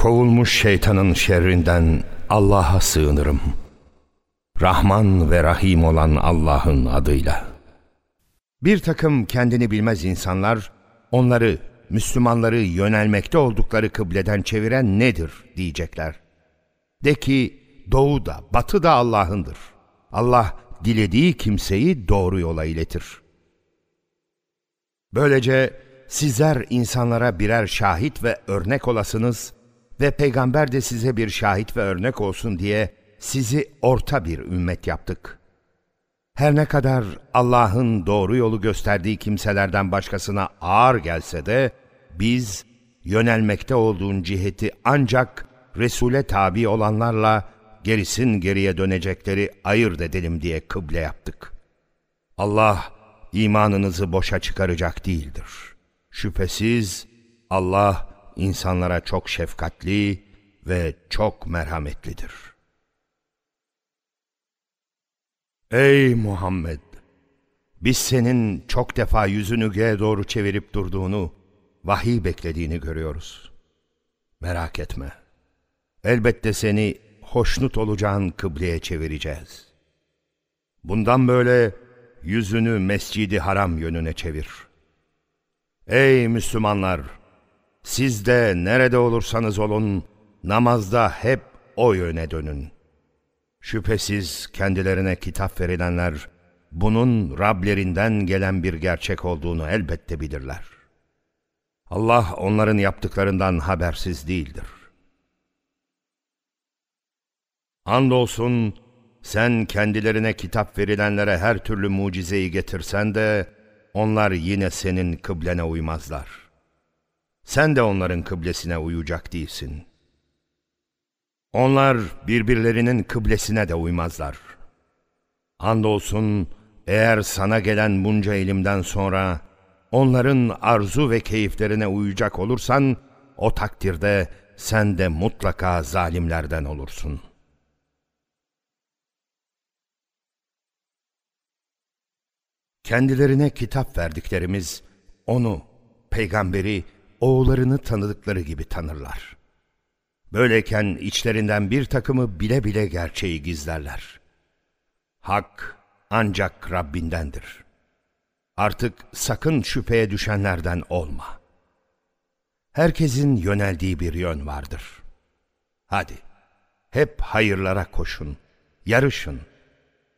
Kovulmuş şeytanın şerrinden Allah'a sığınırım. Rahman ve Rahim olan Allah'ın adıyla. Bir takım kendini bilmez insanlar, onları, Müslümanları yönelmekte oldukları kıbleden çeviren nedir diyecekler. De ki, doğu da, batı da Allah'ındır. Allah dilediği kimseyi doğru yola iletir. Böylece sizler insanlara birer şahit ve örnek olasınız ve peygamber de size bir şahit ve örnek olsun diye sizi orta bir ümmet yaptık. Her ne kadar Allah'ın doğru yolu gösterdiği kimselerden başkasına ağır gelse de biz yönelmekte olduğun ciheti ancak Resul'e tabi olanlarla gerisin geriye dönecekleri ayırt edelim diye kıble yaptık. Allah imanınızı boşa çıkaracak değildir. Şüphesiz Allah insanlara çok şefkatli ve çok merhametlidir. Ey Muhammed! Biz senin çok defa yüzünü göğe doğru çevirip durduğunu, vahiy beklediğini görüyoruz. Merak etme. Elbette seni hoşnut olacağın kıbleye çevireceğiz. Bundan böyle yüzünü mescidi haram yönüne çevir. Ey Müslümanlar! Siz de nerede olursanız olun, namazda hep o yöne dönün. Şüphesiz kendilerine kitap verilenler, bunun Rablerinden gelen bir gerçek olduğunu elbette bilirler. Allah onların yaptıklarından habersiz değildir. Andolsun sen kendilerine kitap verilenlere her türlü mucizeyi getirsen de onlar yine senin kıblene uymazlar. Sen de onların kıblesine uyacak değilsin. Onlar birbirlerinin kıblesine de uymazlar. Andolsun eğer sana gelen bunca ilimden sonra onların arzu ve keyiflerine uyacak olursan o takdirde sen de mutlaka zalimlerden olursun.'' Kendilerine kitap verdiklerimiz onu, peygamberi, oğullarını tanıdıkları gibi tanırlar. Böyleyken içlerinden bir takımı bile bile gerçeği gizlerler. Hak ancak Rabbindendir. Artık sakın şüpheye düşenlerden olma. Herkesin yöneldiği bir yön vardır. Hadi, hep hayırlara koşun, yarışın.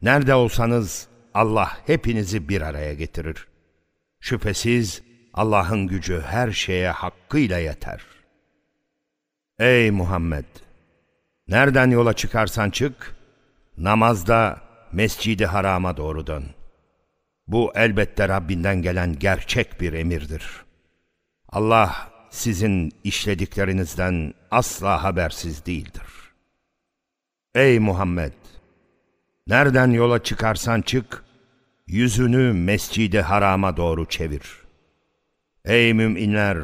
Nerede olsanız Allah hepinizi bir araya getirir. Şüphesiz Allah'ın gücü her şeye hakkıyla yeter. Ey Muhammed! Nereden yola çıkarsan çık, namazda mescidi harama doğru dön. Bu elbette Rabbinden gelen gerçek bir emirdir. Allah sizin işlediklerinizden asla habersiz değildir. Ey Muhammed! Nereden yola çıkarsan çık, yüzünü mescidi harama doğru çevir. Ey müminler!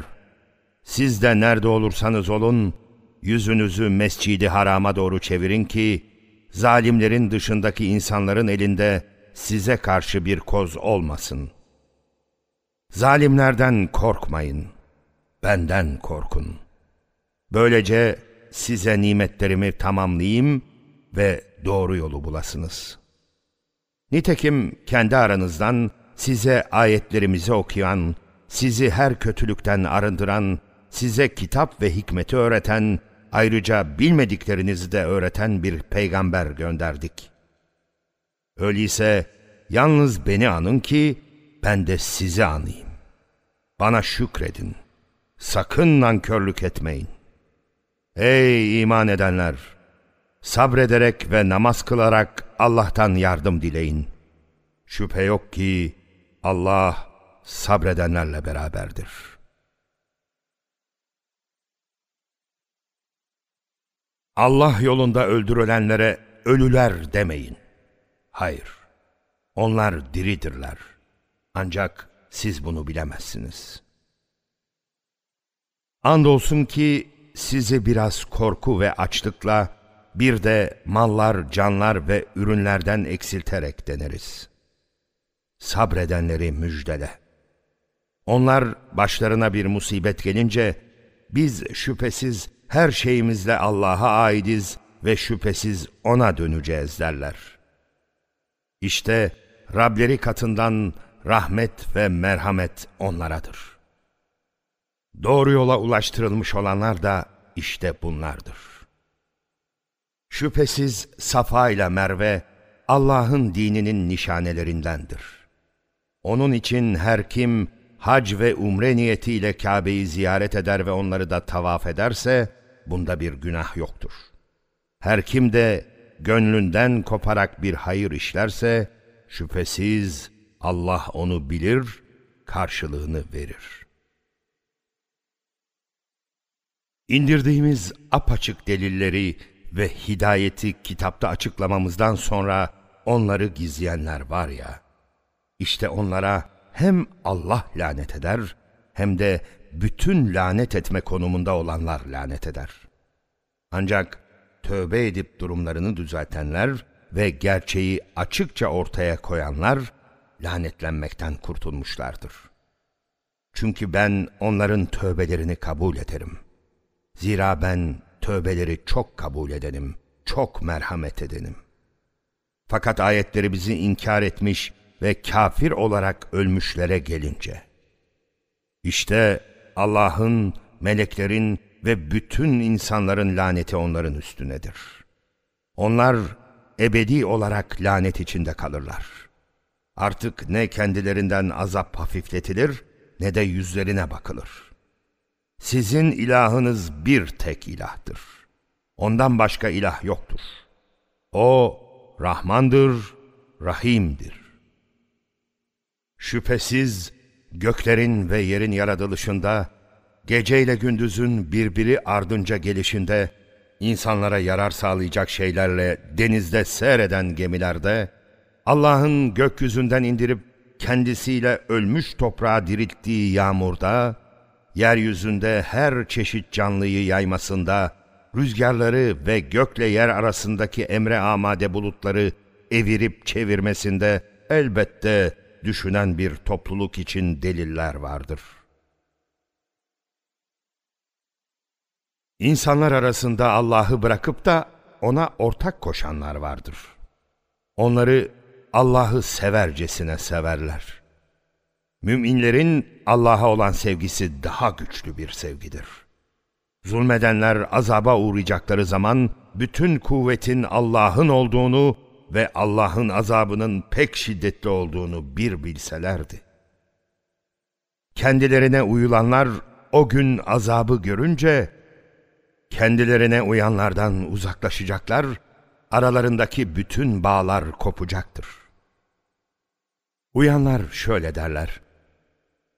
Siz de nerede olursanız olun, yüzünüzü mescidi harama doğru çevirin ki, zalimlerin dışındaki insanların elinde size karşı bir koz olmasın. Zalimlerden korkmayın, benden korkun. Böylece size nimetlerimi tamamlayayım ve doğru yolu bulasınız. Nitekim kendi aranızdan size ayetlerimizi okuyan, sizi her kötülükten arındıran, size kitap ve hikmeti öğreten, ayrıca bilmediklerinizi de öğreten bir peygamber gönderdik. Öyleyse yalnız beni anın ki ben de sizi anayım. Bana şükredin. Sakın nankörlük etmeyin. Ey iman edenler! Sabrederek ve namaz kılarak Allah'tan yardım dileyin. Şüphe yok ki Allah sabredenlerle beraberdir. Allah yolunda öldürülenlere ölüler demeyin. Hayır, onlar diridirler. Ancak siz bunu bilemezsiniz. Andolsun ki sizi biraz korku ve açlıkla bir de mallar, canlar ve ürünlerden eksilterek deneriz. Sabredenleri müjdele. Onlar başlarına bir musibet gelince biz şüphesiz her şeyimizle Allah'a aidiz ve şüphesiz O'na döneceğiz derler. İşte Rableri katından rahmet ve merhamet onlaradır. Doğru yola ulaştırılmış olanlar da işte bunlardır. Şüphesiz Safa ile Merve Allah'ın dininin nişanelerindendir. Onun için her kim hac ve umre niyetiyle Kabe'yi ziyaret eder ve onları da tavaf ederse bunda bir günah yoktur. Her kim de gönlünden koparak bir hayır işlerse şüphesiz Allah onu bilir, karşılığını verir. İndirdiğimiz apaçık delilleri ve hidayeti kitapta açıklamamızdan sonra onları gizleyenler var ya, işte onlara hem Allah lanet eder hem de bütün lanet etme konumunda olanlar lanet eder. Ancak tövbe edip durumlarını düzeltenler ve gerçeği açıkça ortaya koyanlar lanetlenmekten kurtulmuşlardır. Çünkü ben onların tövbelerini kabul ederim. Zira ben tövbeleri çok kabul edenim, çok merhamet edenim. Fakat ayetleri bizi inkar etmiş ve kafir olarak ölmüşlere gelince, işte Allah'ın, meleklerin ve bütün insanların laneti onların üstünedir. Onlar ebedi olarak lanet içinde kalırlar. Artık ne kendilerinden azap hafifletilir ne de yüzlerine bakılır. Sizin ilahınız bir tek ilahtır. Ondan başka ilah yoktur. O Rahmandır, Rahim'dir. Şüphesiz göklerin ve yerin yaratılışında, geceyle gündüzün birbiri ardınca gelişinde, insanlara yarar sağlayacak şeylerle denizde seyreden gemilerde, Allah'ın gökyüzünden indirip kendisiyle ölmüş toprağa dirilttiği yağmurda, yeryüzünde her çeşit canlıyı yaymasında, rüzgarları ve gökle yer arasındaki emre amade bulutları evirip çevirmesinde elbette düşünen bir topluluk için deliller vardır. İnsanlar arasında Allah'ı bırakıp da ona ortak koşanlar vardır. Onları Allah'ı severcesine severler. Müminlerin Allah'a olan sevgisi daha güçlü bir sevgidir. Zulmedenler azaba uğrayacakları zaman bütün kuvvetin Allah'ın olduğunu ve Allah'ın azabının pek şiddetli olduğunu bir bilselerdi. Kendilerine uyulanlar o gün azabı görünce kendilerine uyanlardan uzaklaşacaklar, aralarındaki bütün bağlar kopacaktır. Uyanlar şöyle derler,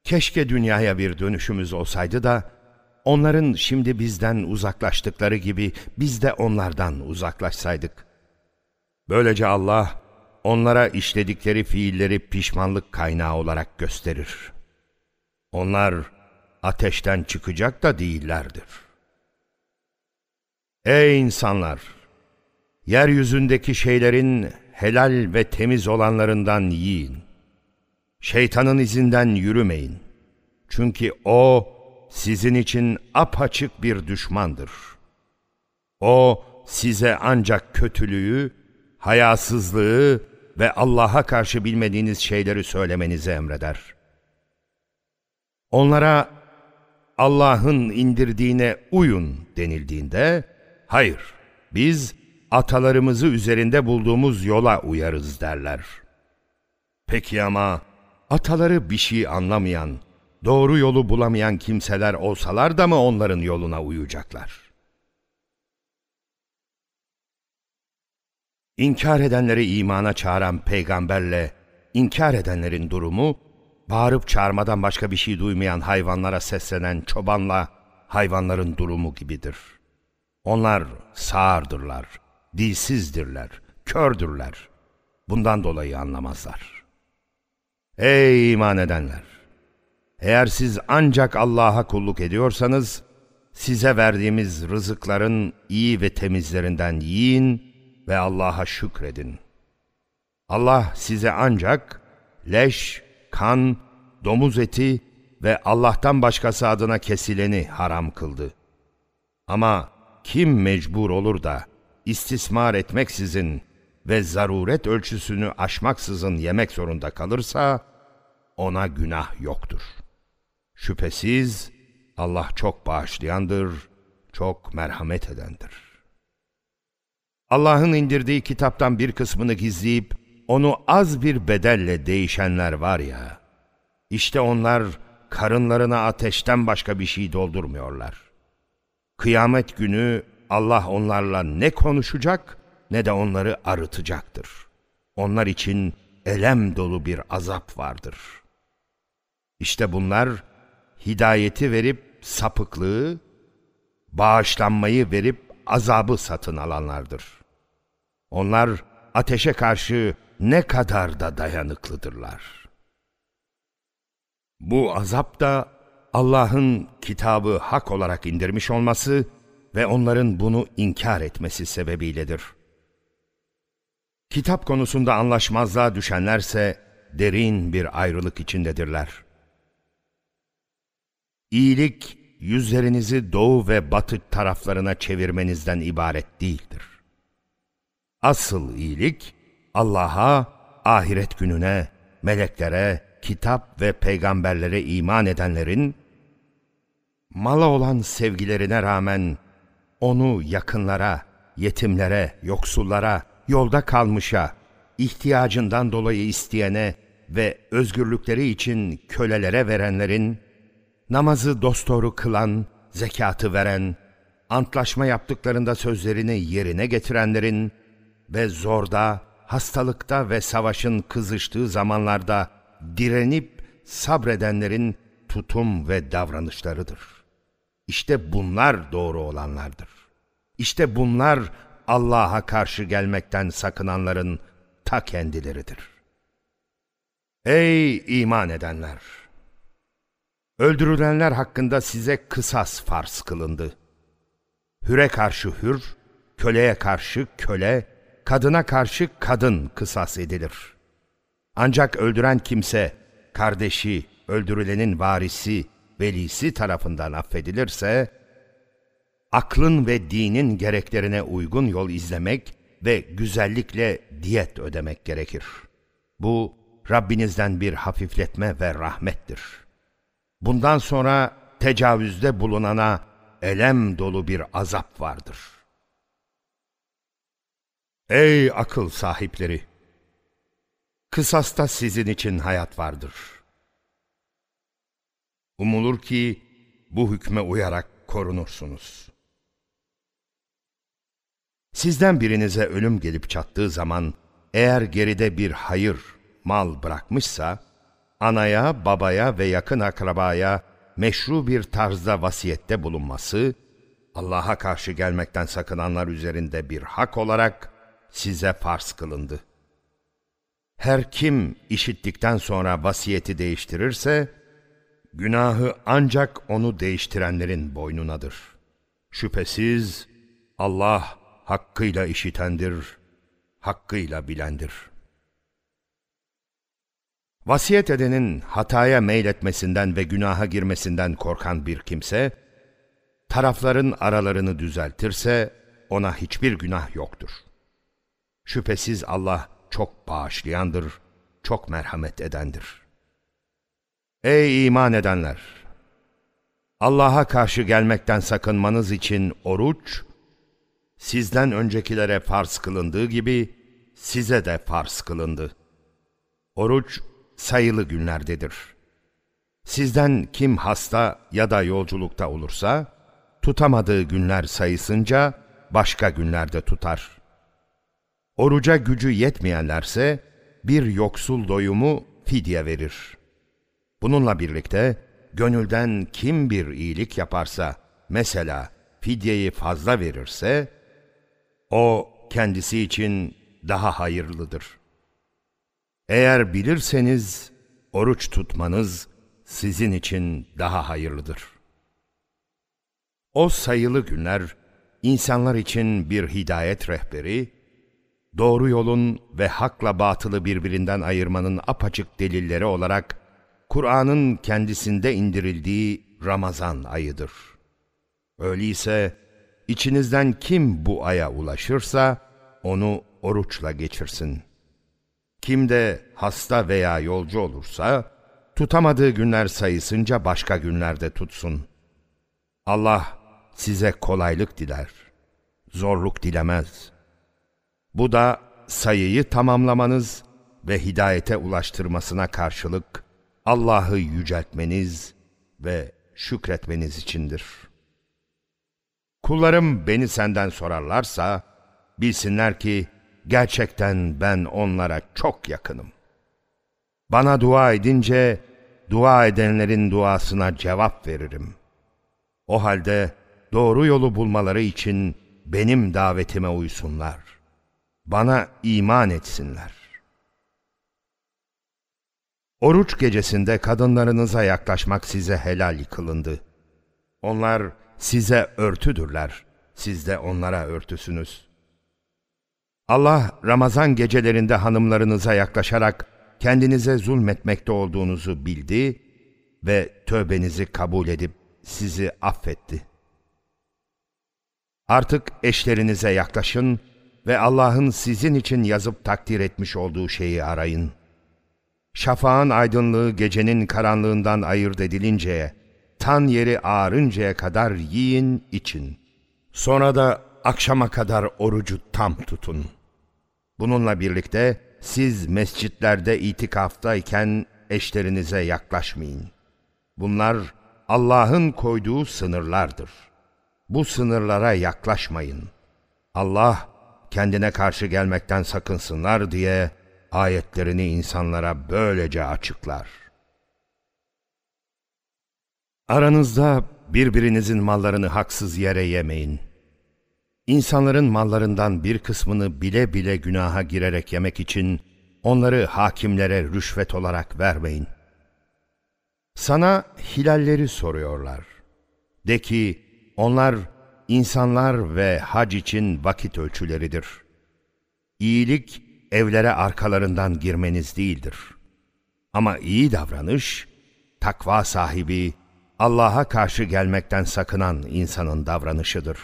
Keşke dünyaya bir dönüşümüz olsaydı da, onların şimdi bizden uzaklaştıkları gibi biz de onlardan uzaklaşsaydık. Böylece Allah, onlara işledikleri fiilleri pişmanlık kaynağı olarak gösterir. Onlar ateşten çıkacak da değillerdir. Ey insanlar! Yeryüzündeki şeylerin helal ve temiz olanlarından yiyin. Şeytanın izinden yürümeyin. Çünkü o sizin için apaçık bir düşmandır. O size ancak kötülüğü, hayasızlığı ve Allah'a karşı bilmediğiniz şeyleri söylemenizi emreder. Onlara Allah'ın indirdiğine uyun denildiğinde, hayır, biz atalarımızı üzerinde bulduğumuz yola uyarız derler. Peki ama ataları bir şey anlamayan, doğru yolu bulamayan kimseler olsalar da mı onların yoluna uyacaklar? İnkar edenleri imana çağıran peygamberle inkar edenlerin durumu, bağırıp çağırmadan başka bir şey duymayan hayvanlara seslenen çobanla hayvanların durumu gibidir. Onlar sağırdırlar, dilsizdirler, kördürler. Bundan dolayı anlamazlar. Ey iman edenler! Eğer siz ancak Allah'a kulluk ediyorsanız, size verdiğimiz rızıkların iyi ve temizlerinden yiyin ve Allah'a şükredin. Allah size ancak leş, kan, domuz eti ve Allah'tan başkası adına kesileni haram kıldı. Ama kim mecbur olur da istismar etmeksizin ve zaruret ölçüsünü aşmaksızın yemek zorunda kalırsa ona günah yoktur. Şüphesiz Allah çok bağışlayandır, çok merhamet edendir. Allah'ın indirdiği kitaptan bir kısmını gizleyip onu az bir bedelle değişenler var ya, işte onlar karınlarına ateşten başka bir şey doldurmuyorlar. Kıyamet günü Allah onlarla ne konuşacak ne de onları arıtacaktır. Onlar için elem dolu bir azap vardır. İşte bunlar hidayeti verip sapıklığı, bağışlanmayı verip azabı satın alanlardır. Onlar ateşe karşı ne kadar da dayanıklıdırlar. Bu azap da Allah'ın kitabı hak olarak indirmiş olması ve onların bunu inkar etmesi sebebiyledir. Kitap konusunda anlaşmazlığa düşenlerse derin bir ayrılık içindedirler. İyilik, yüzlerinizi doğu ve batı taraflarına çevirmenizden ibaret değildir. Asıl iyilik, Allah'a, ahiret gününe, meleklere, kitap ve peygamberlere iman edenlerin, mala olan sevgilerine rağmen onu yakınlara, yetimlere, yoksullara, yolda kalmışa, ihtiyacından dolayı isteyene ve özgürlükleri için kölelere verenlerin, namazı dosdoğru kılan, zekatı veren, antlaşma yaptıklarında sözlerini yerine getirenlerin ve zorda, hastalıkta ve savaşın kızıştığı zamanlarda direnip sabredenlerin tutum ve davranışlarıdır. İşte bunlar doğru olanlardır. İşte bunlar Allah'a karşı gelmekten sakınanların ta kendileridir. Ey iman edenler! Öldürülenler hakkında size kısas farz kılındı. Hüre karşı hür, köleye karşı köle, kadına karşı kadın kısas edilir. Ancak öldüren kimse, kardeşi, öldürülenin varisi, velisi tarafından affedilirse, aklın ve dinin gereklerine uygun yol izlemek ve güzellikle diyet ödemek gerekir. Bu, Rabbinizden bir hafifletme ve rahmettir. Bundan sonra tecavüzde bulunana elem dolu bir azap vardır. Ey akıl sahipleri! Kısasta sizin için hayat vardır. Umulur ki bu hükme uyarak korunursunuz. Sizden birinize ölüm gelip çattığı zaman eğer geride bir hayır, mal bırakmışsa, anaya, babaya ve yakın akrabaya meşru bir tarzda vasiyette bulunması, Allah'a karşı gelmekten sakınanlar üzerinde bir hak olarak size farz kılındı. Her kim işittikten sonra vasiyeti değiştirirse, günahı ancak onu değiştirenlerin boynunadır. Şüphesiz Allah hakkıyla işitendir, hakkıyla bilendir. Vasiyet edenin hataya meyletmesinden ve günaha girmesinden korkan bir kimse, tarafların aralarını düzeltirse ona hiçbir günah yoktur. Şüphesiz Allah çok bağışlayandır, çok merhamet edendir. Ey iman edenler! Allah'a karşı gelmekten sakınmanız için oruç, sizden öncekilere farz kılındığı gibi size de farz kılındı. Oruç sayılı günlerdedir. Sizden kim hasta ya da yolculukta olursa, tutamadığı günler sayısınca başka günlerde tutar. Oruca gücü yetmeyenlerse bir yoksul doyumu fidye verir. Bununla birlikte gönülden kim bir iyilik yaparsa, mesela fidyeyi fazla verirse, o kendisi için daha hayırlıdır. Eğer bilirseniz oruç tutmanız sizin için daha hayırlıdır. O sayılı günler insanlar için bir hidayet rehberi, doğru yolun ve hakla batılı birbirinden ayırmanın apaçık delilleri olarak Kur'an'ın kendisinde indirildiği Ramazan ayıdır. Öyleyse İçinizden kim bu aya ulaşırsa onu oruçla geçirsin. Kim de hasta veya yolcu olursa tutamadığı günler sayısınca başka günlerde tutsun. Allah size kolaylık diler, zorluk dilemez. Bu da sayıyı tamamlamanız ve hidayete ulaştırmasına karşılık Allah'ı yüceltmeniz ve şükretmeniz içindir. Kullarım beni senden sorarlarsa, bilsinler ki gerçekten ben onlara çok yakınım. Bana dua edince, dua edenlerin duasına cevap veririm. O halde doğru yolu bulmaları için benim davetime uysunlar. Bana iman etsinler. Oruç gecesinde kadınlarınıza yaklaşmak size helal kılındı. Onlar size örtüdürler, siz de onlara örtüsünüz. Allah Ramazan gecelerinde hanımlarınıza yaklaşarak kendinize zulmetmekte olduğunuzu bildi ve tövbenizi kabul edip sizi affetti. Artık eşlerinize yaklaşın ve Allah'ın sizin için yazıp takdir etmiş olduğu şeyi arayın. Şafağın aydınlığı gecenin karanlığından ayırt edilinceye, tan yeri ağarıncaya kadar yiyin için. Sonra da akşama kadar orucu tam tutun. Bununla birlikte siz mescitlerde itikaftayken eşlerinize yaklaşmayın. Bunlar Allah'ın koyduğu sınırlardır. Bu sınırlara yaklaşmayın. Allah kendine karşı gelmekten sakınsınlar diye ayetlerini insanlara böylece açıklar. Aranızda birbirinizin mallarını haksız yere yemeyin. İnsanların mallarından bir kısmını bile bile günaha girerek yemek için onları hakimlere rüşvet olarak vermeyin. Sana hilalleri soruyorlar. De ki, onlar insanlar ve hac için vakit ölçüleridir. İyilik, evlere arkalarından girmeniz değildir. Ama iyi davranış, takva sahibi, Allah'a karşı gelmekten sakınan insanın davranışıdır.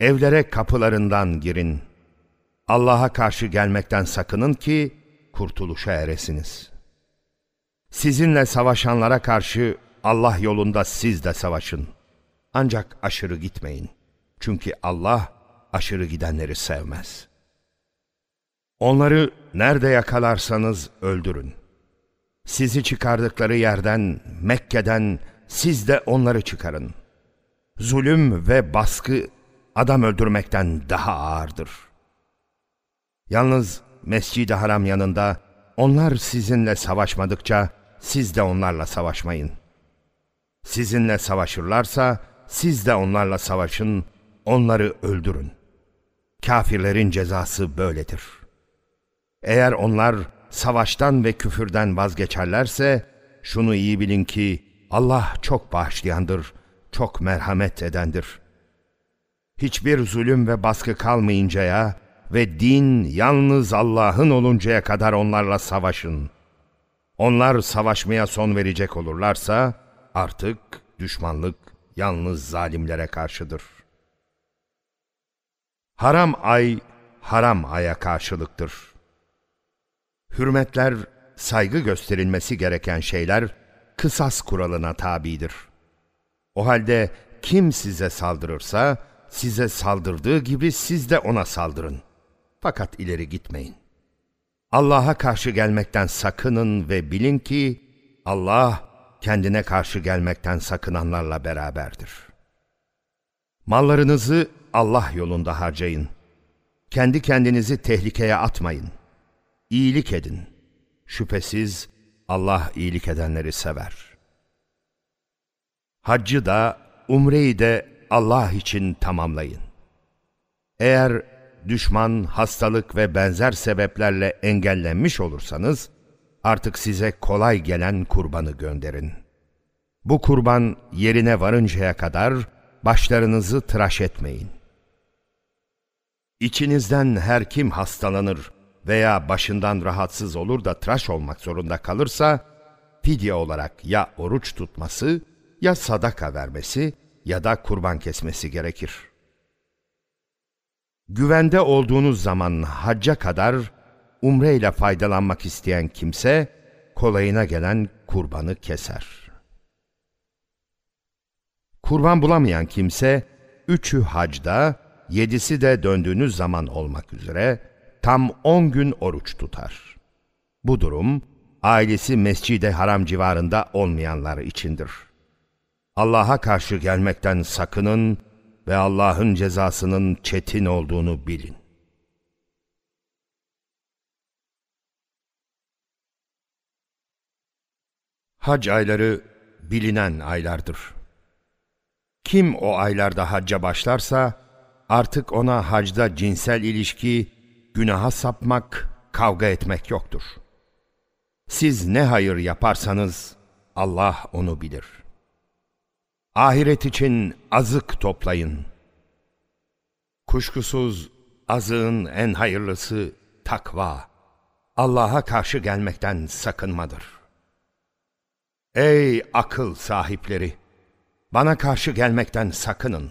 Evlere kapılarından girin. Allah'a karşı gelmekten sakının ki kurtuluşa eresiniz. Sizinle savaşanlara karşı Allah yolunda siz de savaşın. Ancak aşırı gitmeyin. Çünkü Allah aşırı gidenleri sevmez.'' Onları nerede yakalarsanız öldürün. Sizi çıkardıkları yerden, Mekke'den siz de onları çıkarın. Zulüm ve baskı adam öldürmekten daha ağırdır. Yalnız Mescid-i Haram yanında onlar sizinle savaşmadıkça siz de onlarla savaşmayın. Sizinle savaşırlarsa siz de onlarla savaşın, onları öldürün. Kafirlerin cezası böyledir.'' Eğer onlar savaştan ve küfürden vazgeçerlerse, şunu iyi bilin ki Allah çok bağışlayandır, çok merhamet edendir. Hiçbir zulüm ve baskı kalmayıncaya ve din yalnız Allah'ın oluncaya kadar onlarla savaşın. Onlar savaşmaya son verecek olurlarsa, artık düşmanlık yalnız zalimlere karşıdır. Haram ay, haram aya karşılıktır.'' Hürmetler, saygı gösterilmesi gereken şeyler kısas kuralına tabidir. O halde kim size saldırırsa size saldırdığı gibi siz de ona saldırın. Fakat ileri gitmeyin. Allah'a karşı gelmekten sakının ve bilin ki Allah kendine karşı gelmekten sakınanlarla beraberdir. Mallarınızı Allah yolunda harcayın. Kendi kendinizi tehlikeye atmayın.'' iyilik edin. Şüphesiz Allah iyilik edenleri sever. Haccı da, umreyi de Allah için tamamlayın. Eğer düşman, hastalık ve benzer sebeplerle engellenmiş olursanız, artık size kolay gelen kurbanı gönderin. Bu kurban yerine varıncaya kadar başlarınızı tıraş etmeyin. İçinizden her kim hastalanır veya başından rahatsız olur da tıraş olmak zorunda kalırsa, fidye olarak ya oruç tutması, ya sadaka vermesi ya da kurban kesmesi gerekir.'' Güvende olduğunuz zaman hacca kadar umre ile faydalanmak isteyen kimse kolayına gelen kurbanı keser. Kurban bulamayan kimse üçü hacda, yedisi de döndüğünüz zaman olmak üzere tam on gün oruç tutar. Bu durum ailesi Mescid-i Haram civarında olmayanlar içindir. Allah'a karşı gelmekten sakının ve Allah'ın cezasının çetin olduğunu bilin. Hac ayları bilinen aylardır. Kim o aylarda hacca başlarsa, artık ona hacda cinsel ilişki, günaha sapmak, kavga etmek yoktur. Siz ne hayır yaparsanız, Allah onu bilir. Ahiret için azık toplayın. Kuşkusuz azığın en hayırlısı takva, Allah'a karşı gelmekten sakınmadır. Ey akıl sahipleri! Bana karşı gelmekten sakının.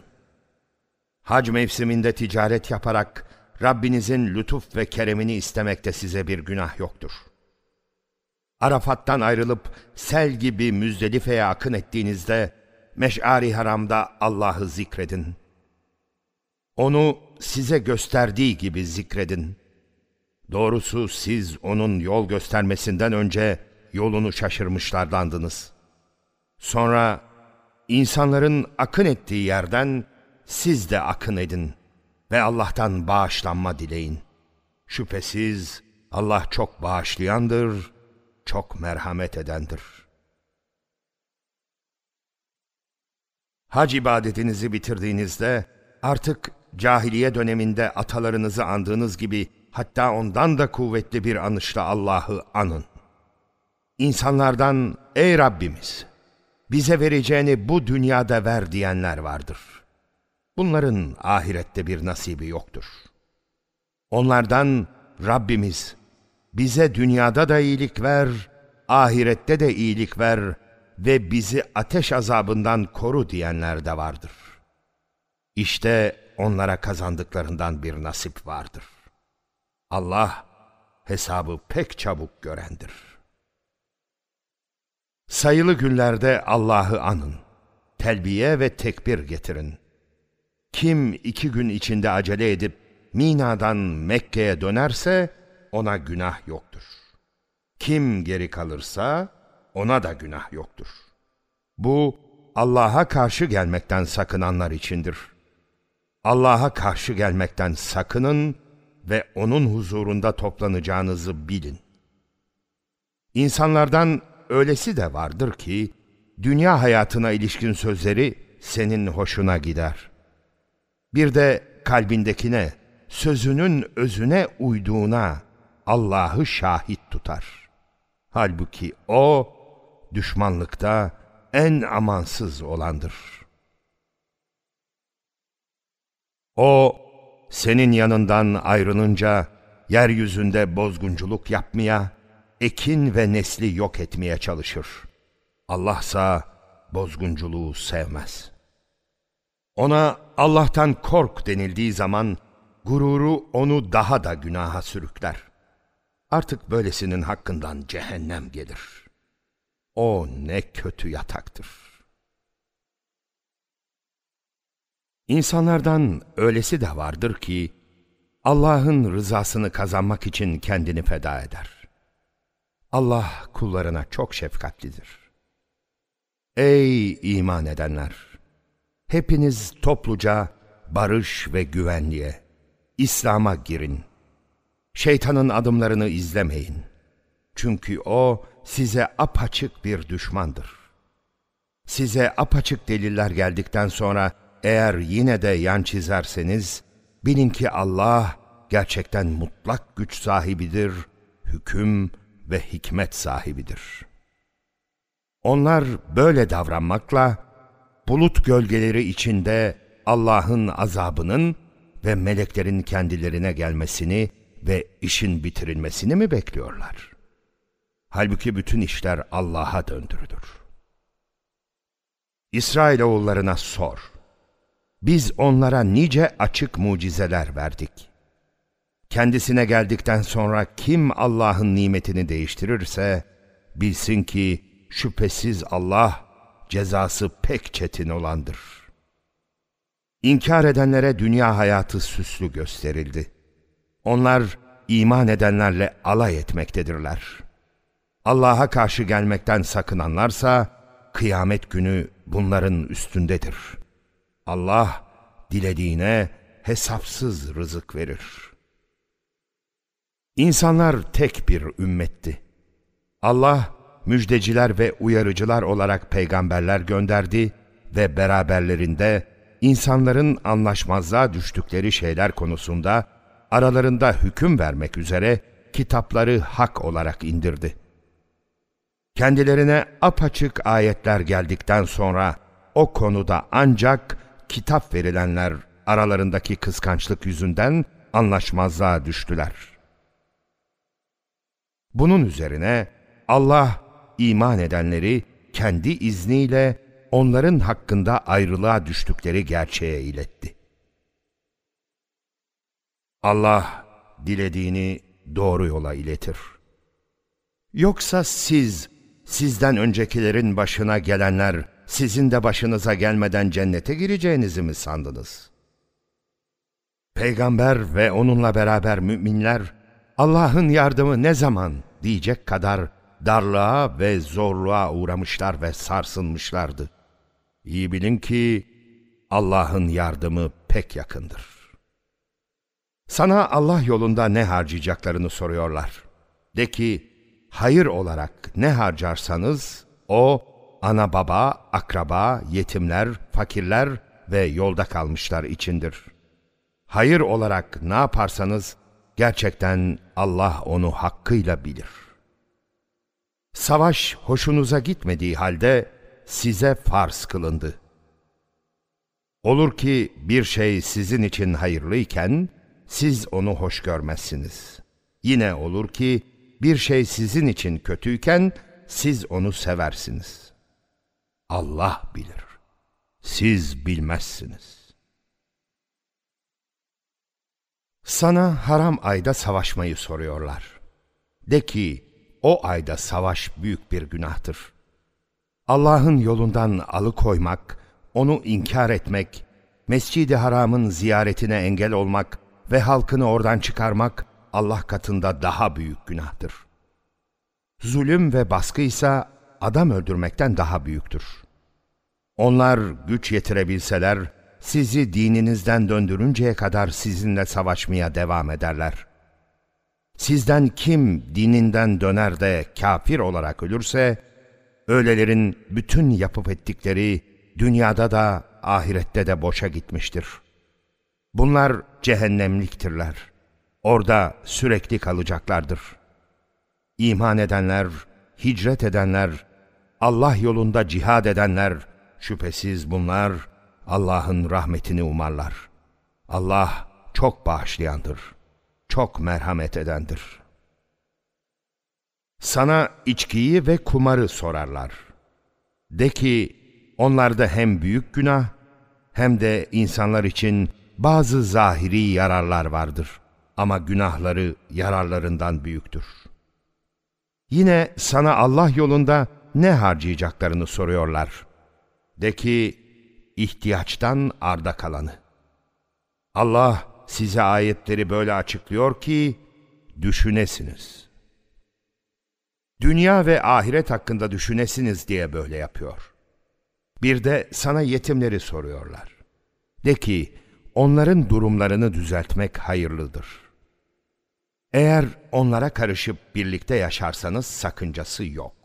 Hac mevsiminde ticaret yaparak Rabbinizin lütuf ve keremini istemekte size bir günah yoktur. Arafat'tan ayrılıp sel gibi Müzdelife'ye akın ettiğinizde Meş'ari Haram'da Allah'ı zikredin. Onu size gösterdiği gibi zikredin. Doğrusu siz onun yol göstermesinden önce yolunu şaşırmışlardandınız. Sonra insanların akın ettiği yerden siz de akın edin ve Allah'tan bağışlanma dileyin. Şüphesiz Allah çok bağışlayandır, çok merhamet edendir. Hac ibadetinizi bitirdiğinizde artık cahiliye döneminde atalarınızı andığınız gibi hatta ondan da kuvvetli bir anışla Allah'ı anın. İnsanlardan ey Rabbimiz bize vereceğini bu dünyada ver diyenler vardır. Bunların ahirette bir nasibi yoktur. Onlardan Rabbimiz bize dünyada da iyilik ver, ahirette de iyilik ver ve bizi ateş azabından koru diyenler de vardır. İşte onlara kazandıklarından bir nasip vardır. Allah hesabı pek çabuk görendir. Sayılı günlerde Allah'ı anın, telbiye ve tekbir getirin. Kim iki gün içinde acele edip Mina'dan Mekke'ye dönerse ona günah yoktur. Kim geri kalırsa ona da günah yoktur. Bu Allah'a karşı gelmekten sakınanlar içindir. Allah'a karşı gelmekten sakının ve O'nun huzurunda toplanacağınızı bilin. İnsanlardan öylesi de vardır ki, dünya hayatına ilişkin sözleri senin hoşuna gider. Bir de kalbindekine, sözünün özüne uyduğuna Allah'ı şahit tutar. Halbuki o, düşmanlıkta en amansız olandır. O, senin yanından ayrılınca yeryüzünde bozgunculuk yapmaya, ekin ve nesli yok etmeye çalışır. Allahsa bozgunculuğu sevmez. Ona Allah'tan kork denildiği zaman gururu onu daha da günaha sürükler. Artık böylesinin hakkından cehennem gelir. O ne kötü yataktır. İnsanlardan öylesi de vardır ki, Allah'ın rızasını kazanmak için kendini feda eder. Allah kullarına çok şefkatlidir. Ey iman edenler! Hepiniz topluca barış ve güvenliğe, İslam'a girin. Şeytanın adımlarını izlemeyin. Çünkü o size apaçık bir düşmandır. Size apaçık deliller geldikten sonra eğer yine de yan çizerseniz, bilin ki Allah gerçekten mutlak güç sahibidir, hüküm ve hikmet sahibidir. Onlar böyle davranmakla, bulut gölgeleri içinde Allah'ın azabının ve meleklerin kendilerine gelmesini ve işin bitirilmesini mi bekliyorlar? Halbuki bütün işler Allah'a döndürülür. İsrailoğullarına sor. Biz onlara nice açık mucizeler verdik. Kendisine geldikten sonra kim Allah'ın nimetini değiştirirse, bilsin ki şüphesiz Allah cezası pek çetin olandır. İnkar edenlere dünya hayatı süslü gösterildi. Onlar iman edenlerle alay etmektedirler. Allah'a karşı gelmekten sakınanlarsa, kıyamet günü bunların üstündedir. Allah, dilediğine hesapsız rızık verir. İnsanlar tek bir ümmetti. Allah, müjdeciler ve uyarıcılar olarak peygamberler gönderdi ve beraberlerinde insanların anlaşmazlığa düştükleri şeyler konusunda aralarında hüküm vermek üzere kitapları hak olarak indirdi. Kendilerine apaçık ayetler geldikten sonra o konuda ancak kitap verilenler aralarındaki kıskançlık yüzünden anlaşmazlığa düştüler. Bunun üzerine Allah iman edenleri kendi izniyle onların hakkında ayrılığa düştükleri gerçeğe iletti. Allah dilediğini doğru yola iletir. Yoksa siz, sizden öncekilerin başına gelenler, sizin de başınıza gelmeden cennete gireceğinizi mi sandınız? Peygamber ve onunla beraber müminler, Allah'ın yardımı ne zaman diyecek kadar darlığa ve zorluğa uğramışlar ve sarsılmışlardı. İyi bilin ki Allah'ın yardımı pek yakındır. Sana Allah yolunda ne harcayacaklarını soruyorlar. De ki, hayır olarak ne harcarsanız, o ana baba, akraba, yetimler, fakirler ve yolda kalmışlar içindir. Hayır olarak ne yaparsanız, gerçekten Allah onu hakkıyla bilir. Savaş hoşunuza gitmediği halde size farz kılındı. Olur ki bir şey sizin için hayırlıyken, siz onu hoş görmezsiniz. Yine olur ki bir şey sizin için kötüyken siz onu seversiniz. Allah bilir. Siz bilmezsiniz. Sana haram ayda savaşmayı soruyorlar. De ki, o ayda savaş büyük bir günahtır. Allah'ın yolundan alıkoymak, onu inkar etmek, Mescid-i Haram'ın ziyaretine engel olmak ve halkını oradan çıkarmak Allah katında daha büyük günahtır. Zulüm ve baskı ise adam öldürmekten daha büyüktür. Onlar güç yetirebilseler, sizi dininizden döndürünceye kadar sizinle savaşmaya devam ederler. Sizden kim dininden döner de kafir olarak ölürse, öylelerin bütün yapıp ettikleri dünyada da ahirette de boşa gitmiştir.'' Bunlar cehennemliktirler. Orada sürekli kalacaklardır. İman edenler, hicret edenler, Allah yolunda cihad edenler, şüphesiz bunlar Allah'ın rahmetini umarlar. Allah çok bağışlayandır, çok merhamet edendir. Sana içkiyi ve kumarı sorarlar. De ki, onlarda hem büyük günah, hem de insanlar için bazı zahiri yararlar vardır ama günahları yararlarından büyüktür. Yine sana Allah yolunda ne harcayacaklarını soruyorlar. De ki, ihtiyaçtan arda kalanı. Allah size ayetleri böyle açıklıyor ki, düşünesiniz. Dünya ve ahiret hakkında düşünesiniz diye böyle yapıyor. Bir de sana yetimleri soruyorlar. De ki, onların durumlarını düzeltmek hayırlıdır. Eğer onlara karışıp birlikte yaşarsanız sakıncası yok.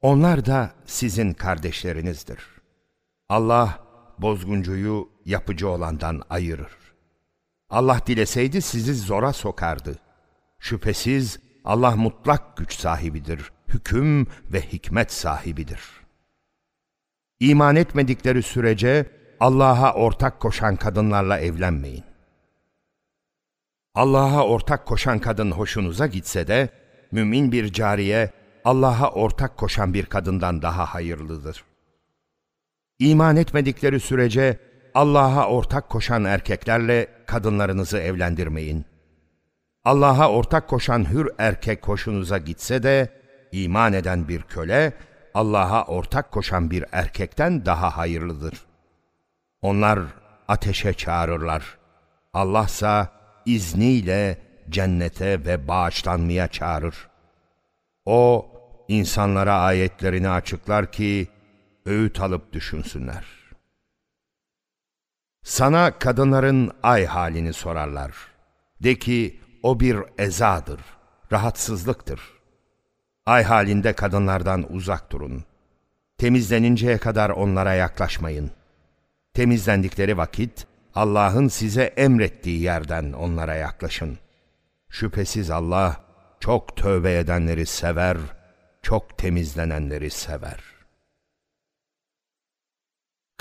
Onlar da sizin kardeşlerinizdir. Allah bozguncuyu yapıcı olandan ayırır. Allah dileseydi sizi zora sokardı. Şüphesiz Allah mutlak güç sahibidir, hüküm ve hikmet sahibidir. İman etmedikleri sürece Allah'a ortak koşan kadınlarla evlenmeyin. Allah'a ortak koşan kadın hoşunuza gitse de, mümin bir cariye, Allah'a ortak koşan bir kadından daha hayırlıdır. İman etmedikleri sürece, Allah'a ortak koşan erkeklerle kadınlarınızı evlendirmeyin. Allah'a ortak koşan hür erkek hoşunuza gitse de, iman eden bir köle, Allah'a ortak koşan bir erkekten daha hayırlıdır. Onlar ateşe çağırırlar. Allahsa izniyle cennete ve bağışlanmaya çağırır. O, insanlara ayetlerini açıklar ki, öğüt alıp düşünsünler. Sana kadınların ay halini sorarlar. De ki, o bir ezadır, rahatsızlıktır. Ay halinde kadınlardan uzak durun. Temizleninceye kadar onlara yaklaşmayın. Temizlendikleri vakit, Allah'ın size emrettiği yerden onlara yaklaşın. Şüphesiz Allah, çok tövbe edenleri sever, çok temizlenenleri sever.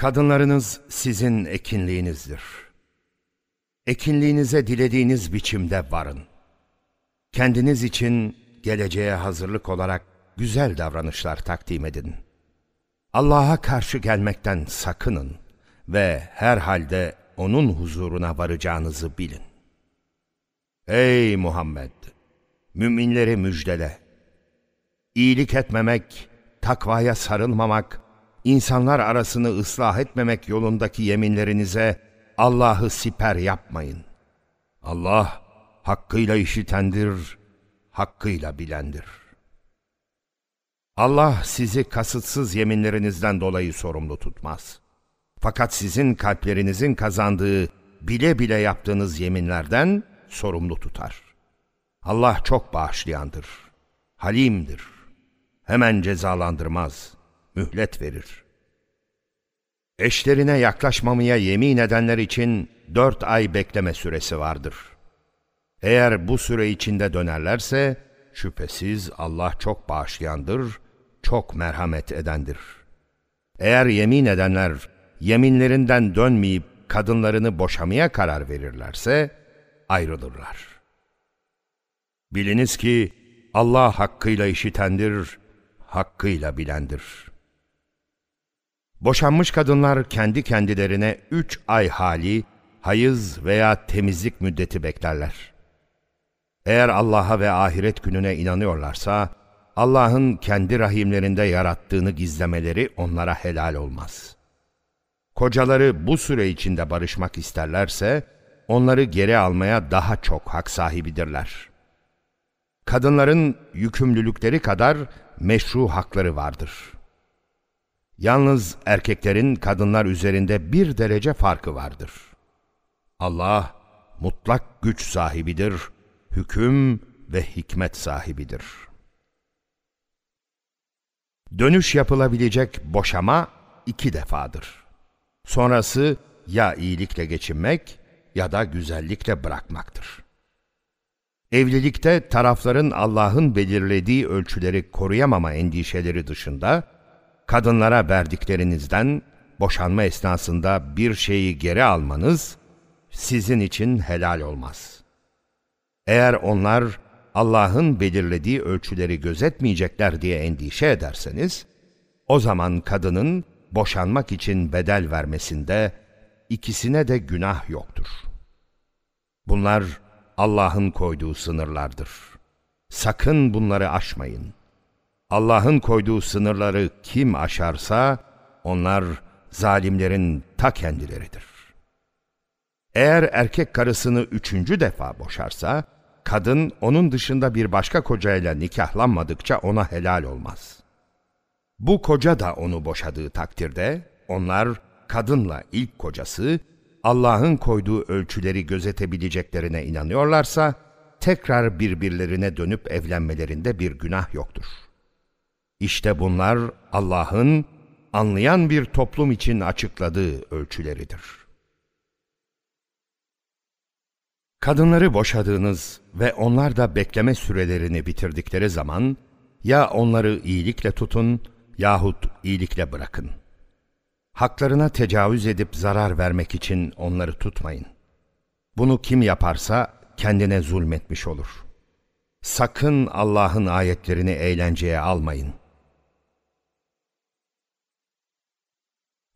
Kadınlarınız sizin ekinliğinizdir. Ekinliğinize dilediğiniz biçimde varın. Kendiniz için geleceğe hazırlık olarak güzel davranışlar takdim edin. Allah'a karşı gelmekten sakının ve her halde O'nun huzuruna varacağınızı bilin. Ey Muhammed! Müminleri müjdele. İyilik etmemek, takvaya sarılmamak, insanlar arasını ıslah etmemek yolundaki yeminlerinize Allah'ı siper yapmayın. Allah hakkıyla işitendir, hakkıyla bilendir. Allah sizi kasıtsız yeminlerinizden dolayı sorumlu tutmaz. Fakat sizin kalplerinizin kazandığı bile bile yaptığınız yeminlerden sorumlu tutar. Allah çok bağışlayandır, halimdir. Hemen cezalandırmaz, mühlet verir. Eşlerine yaklaşmamaya yemin edenler için dört ay bekleme süresi vardır. Eğer bu süre içinde dönerlerse, şüphesiz Allah çok bağışlayandır, çok merhamet edendir. Eğer yemin edenler yeminlerinden dönmeyip kadınlarını boşamaya karar verirlerse ayrılırlar. Biliniz ki Allah hakkıyla işitendir, hakkıyla bilendir. Boşanmış kadınlar kendi kendilerine üç ay hali, hayız veya temizlik müddeti beklerler. Eğer Allah'a ve ahiret gününe inanıyorlarsa, Allah'ın kendi rahimlerinde yarattığını gizlemeleri onlara helal olmaz. Kocaları bu süre içinde barışmak isterlerse, onları geri almaya daha çok hak sahibidirler. Kadınların yükümlülükleri kadar meşru hakları vardır. Yalnız erkeklerin kadınlar üzerinde bir derece farkı vardır. Allah mutlak güç sahibidir, hüküm ve hikmet sahibidir. Dönüş yapılabilecek boşama iki defadır. Sonrası ya iyilikle geçinmek ya da güzellikle bırakmaktır. Evlilikte tarafların Allah'ın belirlediği ölçüleri koruyamama endişeleri dışında, kadınlara verdiklerinizden boşanma esnasında bir şeyi geri almanız sizin için helal olmaz. Eğer onlar Allah'ın belirlediği ölçüleri gözetmeyecekler diye endişe ederseniz, o zaman kadının boşanmak için bedel vermesinde ikisine de günah yoktur. Bunlar Allah'ın koyduğu sınırlardır. Sakın bunları aşmayın. Allah'ın koyduğu sınırları kim aşarsa onlar zalimlerin ta kendileridir. Eğer erkek karısını üçüncü defa boşarsa, kadın onun dışında bir başka kocayla nikahlanmadıkça ona helal olmaz. Bu koca da onu boşadığı takdirde, onlar kadınla ilk kocası Allah'ın koyduğu ölçüleri gözetebileceklerine inanıyorlarsa, tekrar birbirlerine dönüp evlenmelerinde bir günah yoktur. İşte bunlar Allah'ın anlayan bir toplum için açıkladığı ölçüleridir. Kadınları boşadığınız ve onlar da bekleme sürelerini bitirdikleri zaman, ya onları iyilikle tutun yahut iyilikle bırakın. Haklarına tecavüz edip zarar vermek için onları tutmayın. Bunu kim yaparsa kendine zulmetmiş olur. Sakın Allah'ın ayetlerini eğlenceye almayın.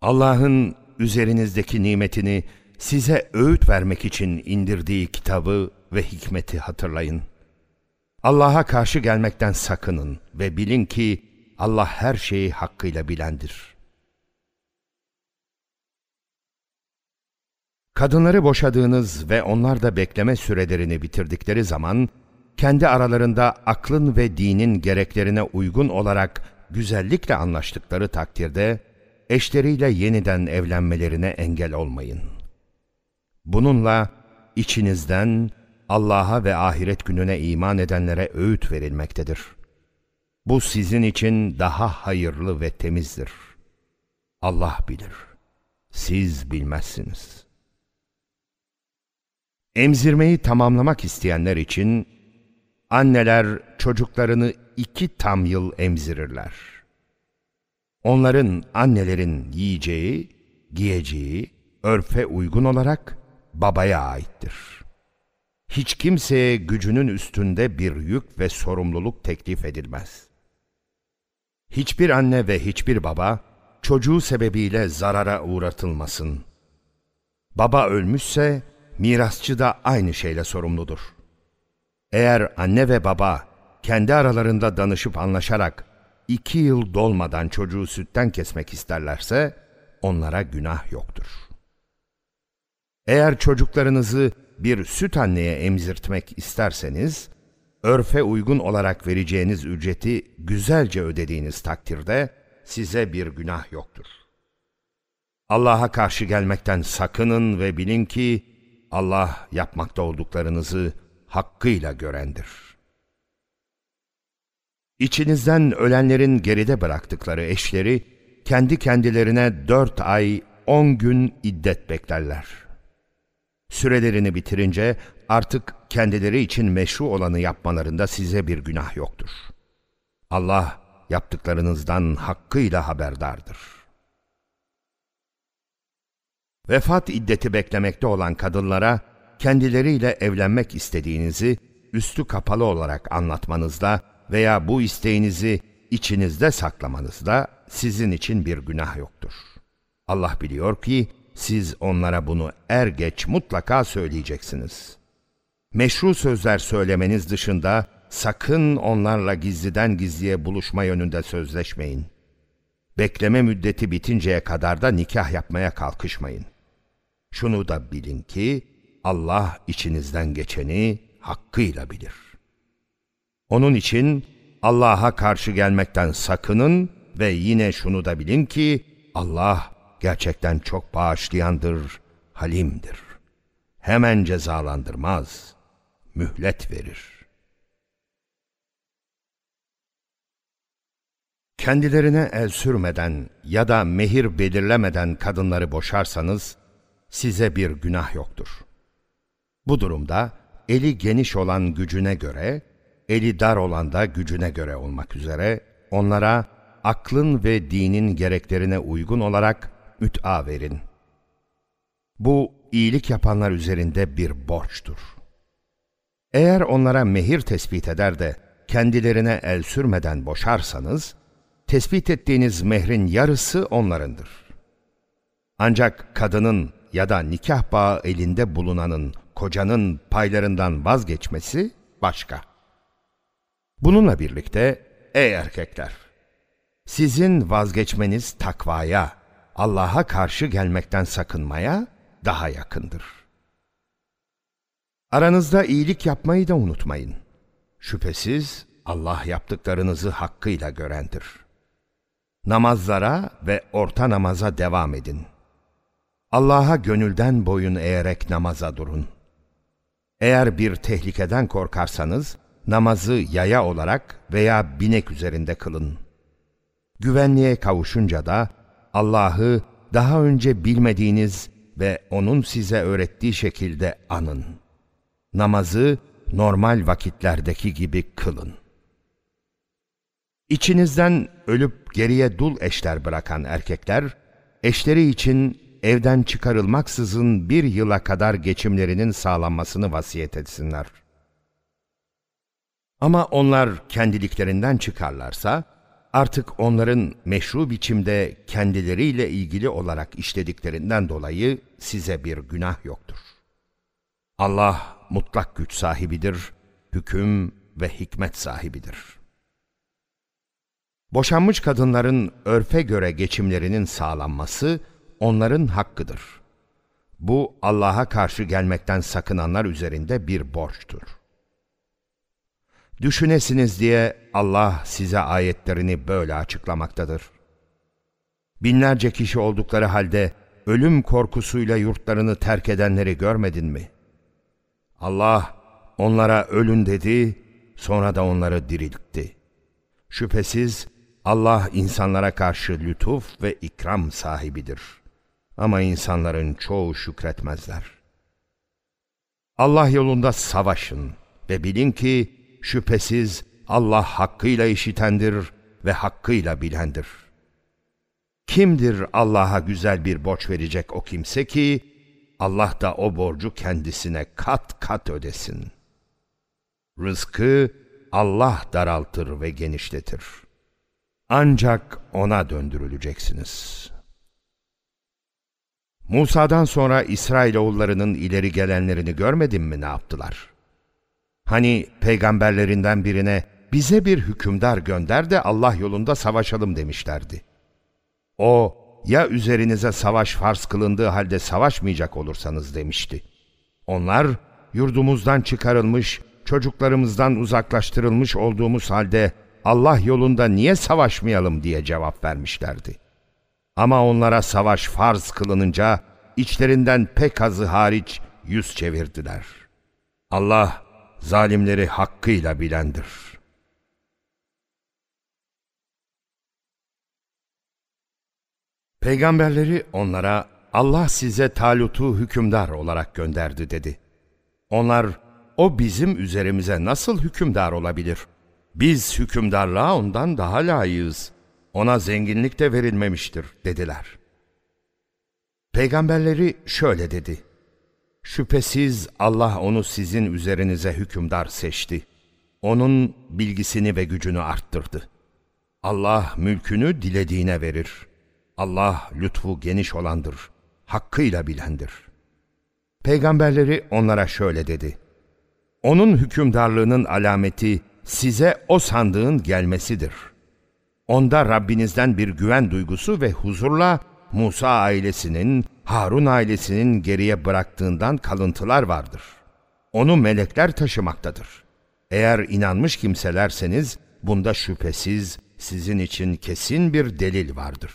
Allah'ın üzerinizdeki nimetini size öğüt vermek için indirdiği kitabı ve hikmeti hatırlayın. Allah'a karşı gelmekten sakının ve bilin ki Allah her şeyi hakkıyla bilendir. Kadınları boşadığınız ve onlar da bekleme sürelerini bitirdikleri zaman, kendi aralarında aklın ve dinin gereklerine uygun olarak güzellikle anlaştıkları takdirde, eşleriyle yeniden evlenmelerine engel olmayın. Bununla içinizden Allah'a ve ahiret gününe iman edenlere öğüt verilmektedir. Bu sizin için daha hayırlı ve temizdir. Allah bilir. Siz bilmezsiniz. Emzirmeyi tamamlamak isteyenler için anneler çocuklarını iki tam yıl emzirirler. Onların annelerin yiyeceği, giyeceği, örfe uygun olarak babaya aittir. Hiç kimseye gücünün üstünde bir yük ve sorumluluk teklif edilmez. Hiçbir anne ve hiçbir baba çocuğu sebebiyle zarara uğratılmasın. Baba ölmüşse mirasçı da aynı şeyle sorumludur. Eğer anne ve baba kendi aralarında danışıp anlaşarak iki yıl dolmadan çocuğu sütten kesmek isterlerse onlara günah yoktur. Eğer çocuklarınızı bir süt anneye emzirtmek isterseniz, örfe uygun olarak vereceğiniz ücreti güzelce ödediğiniz takdirde size bir günah yoktur. Allah'a karşı gelmekten sakının ve bilin ki Allah yapmakta olduklarınızı hakkıyla görendir. İçinizden ölenlerin geride bıraktıkları eşleri kendi kendilerine dört ay on gün iddet beklerler. Sürelerini bitirince artık kendileri için meşru olanı yapmalarında size bir günah yoktur. Allah yaptıklarınızdan hakkıyla haberdardır. Vefat iddeti beklemekte olan kadınlara kendileriyle evlenmek istediğinizi üstü kapalı olarak anlatmanızda veya bu isteğinizi içinizde saklamanızda sizin için bir günah yoktur. Allah biliyor ki siz onlara bunu er geç mutlaka söyleyeceksiniz. Meşru sözler söylemeniz dışında sakın onlarla gizliden gizliye buluşma yönünde sözleşmeyin. Bekleme müddeti bitinceye kadar da nikah yapmaya kalkışmayın. Şunu da bilin ki Allah içinizden geçeni hakkıyla bilir. Onun için Allah'a karşı gelmekten sakının ve yine şunu da bilin ki Allah gerçekten çok bağışlayandır, halimdir. Hemen cezalandırmaz, mühlet verir. Kendilerine el sürmeden ya da mehir belirlemeden kadınları boşarsanız, size bir günah yoktur. Bu durumda eli geniş olan gücüne göre, eli dar olan da gücüne göre olmak üzere onlara aklın ve dinin gereklerine uygun olarak müt'a verin. Bu iyilik yapanlar üzerinde bir borçtur. Eğer onlara mehir tespit eder de kendilerine el sürmeden boşarsanız, tespit ettiğiniz mehrin yarısı onlarındır. Ancak kadının ya da nikah bağı elinde bulunanın, kocanın paylarından vazgeçmesi başka. Bununla birlikte, ey erkekler! Sizin vazgeçmeniz takvaya, Allah'a karşı gelmekten sakınmaya daha yakındır. Aranızda iyilik yapmayı da unutmayın. Şüphesiz Allah yaptıklarınızı hakkıyla görendir. Namazlara ve orta namaza devam edin. Allah'a gönülden boyun eğerek namaza durun. Eğer bir tehlikeden korkarsanız, namazı yaya olarak veya binek üzerinde kılın. Güvenliğe kavuşunca da Allah'ı daha önce bilmediğiniz ve O'nun size öğrettiği şekilde anın. Namazı normal vakitlerdeki gibi kılın. İçinizden ölüp geriye dul eşler bırakan erkekler, eşleri için evden çıkarılmaksızın bir yıla kadar geçimlerinin sağlanmasını vasiyet etsinler. Ama onlar kendiliklerinden çıkarlarsa, artık onların meşru biçimde kendileriyle ilgili olarak işlediklerinden dolayı size bir günah yoktur. Allah mutlak güç sahibidir, hüküm ve hikmet sahibidir. Boşanmış kadınların örfe göre geçimlerinin sağlanması onların hakkıdır. Bu Allah'a karşı gelmekten sakınanlar üzerinde bir borçtur. Düşünesiniz diye Allah size ayetlerini böyle açıklamaktadır. Binlerce kişi oldukları halde ölüm korkusuyla yurtlarını terk edenleri görmedin mi? Allah onlara ölün dedi, sonra da onları diriltti. Şüphesiz Allah insanlara karşı lütuf ve ikram sahibidir. Ama insanların çoğu şükretmezler. Allah yolunda savaşın ve bilin ki şüphesiz Allah hakkıyla işitendir ve hakkıyla bilendir. Kimdir Allah'a güzel bir borç verecek o kimse ki, Allah da o borcu kendisine kat kat ödesin. Rızkı Allah daraltır ve genişletir. Ancak O'na döndürüleceksiniz. Musa'dan sonra İsrailoğullarının ileri gelenlerini görmedin mi ne yaptılar? Hani peygamberlerinden birine bize bir hükümdar gönder de Allah yolunda savaşalım demişlerdi. O, ya üzerinize savaş farz kılındığı halde savaşmayacak olursanız demişti. Onlar, yurdumuzdan çıkarılmış, çocuklarımızdan uzaklaştırılmış olduğumuz halde Allah yolunda niye savaşmayalım diye cevap vermişlerdi. Ama onlara savaş farz kılınınca içlerinden pek azı hariç yüz çevirdiler. Allah zalimleri hakkıyla bilendir. Peygamberleri onlara Allah size Talut'u hükümdar olarak gönderdi dedi. Onlar o bizim üzerimize nasıl hükümdar olabilir? Biz hükümdarlığa ondan daha layığız. Ona zenginlik de verilmemiştir dediler. Peygamberleri şöyle dedi. Şüphesiz Allah onu sizin üzerinize hükümdar seçti. Onun bilgisini ve gücünü arttırdı. Allah mülkünü dilediğine verir. Allah lütfu geniş olandır, hakkıyla bilendir. Peygamberleri onlara şöyle dedi. Onun hükümdarlığının alameti size o sandığın gelmesidir. Onda Rabbinizden bir güven duygusu ve huzurla Musa ailesinin, Harun ailesinin geriye bıraktığından kalıntılar vardır. Onu melekler taşımaktadır. Eğer inanmış kimselerseniz bunda şüphesiz sizin için kesin bir delil vardır.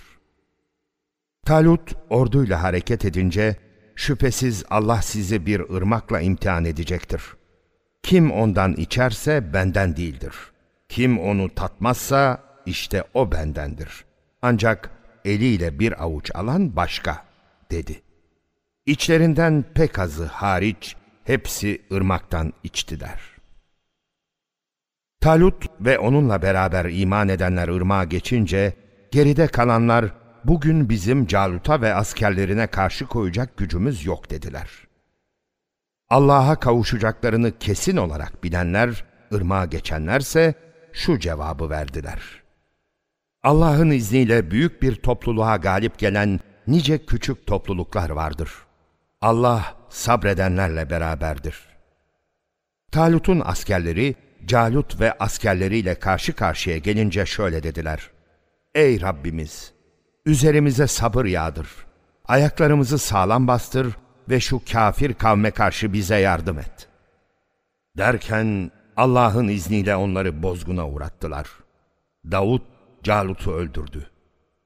Talut orduyla hareket edince şüphesiz Allah sizi bir ırmakla imtihan edecektir. Kim ondan içerse benden değildir. Kim onu tatmazsa işte o bendendir. Ancak eliyle bir avuç alan başka, dedi. İçlerinden pek azı hariç hepsi ırmaktan içtiler. Talut ve onunla beraber iman edenler ırmağa geçince, geride kalanlar, bugün bizim Calut'a ve askerlerine karşı koyacak gücümüz yok dediler. Allah'a kavuşacaklarını kesin olarak bilenler, ırmağa geçenlerse şu cevabı verdiler. Allah'ın izniyle büyük bir topluluğa galip gelen nice küçük topluluklar vardır. Allah sabredenlerle beraberdir. Talut'un askerleri, Calut ve askerleriyle karşı karşıya gelince şöyle dediler. Ey Rabbimiz! Üzerimize sabır yağdır. Ayaklarımızı sağlam bastır ve şu kafir kavme karşı bize yardım et. Derken Allah'ın izniyle onları bozguna uğrattılar. Davut Calut'u öldürdü.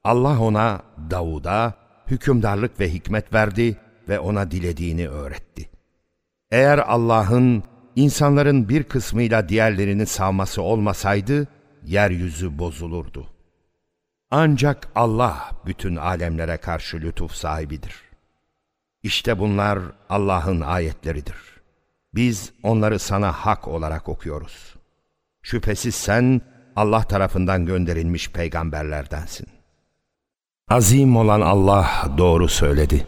Allah ona, Davud'a hükümdarlık ve hikmet verdi ve ona dilediğini öğretti. Eğer Allah'ın insanların bir kısmıyla diğerlerini savması olmasaydı, yeryüzü bozulurdu. Ancak Allah bütün alemlere karşı lütuf sahibidir. İşte bunlar Allah'ın ayetleridir. Biz onları sana hak olarak okuyoruz. Şüphesiz sen, Allah tarafından gönderilmiş peygamberlerdensin. Azim olan Allah doğru söyledi.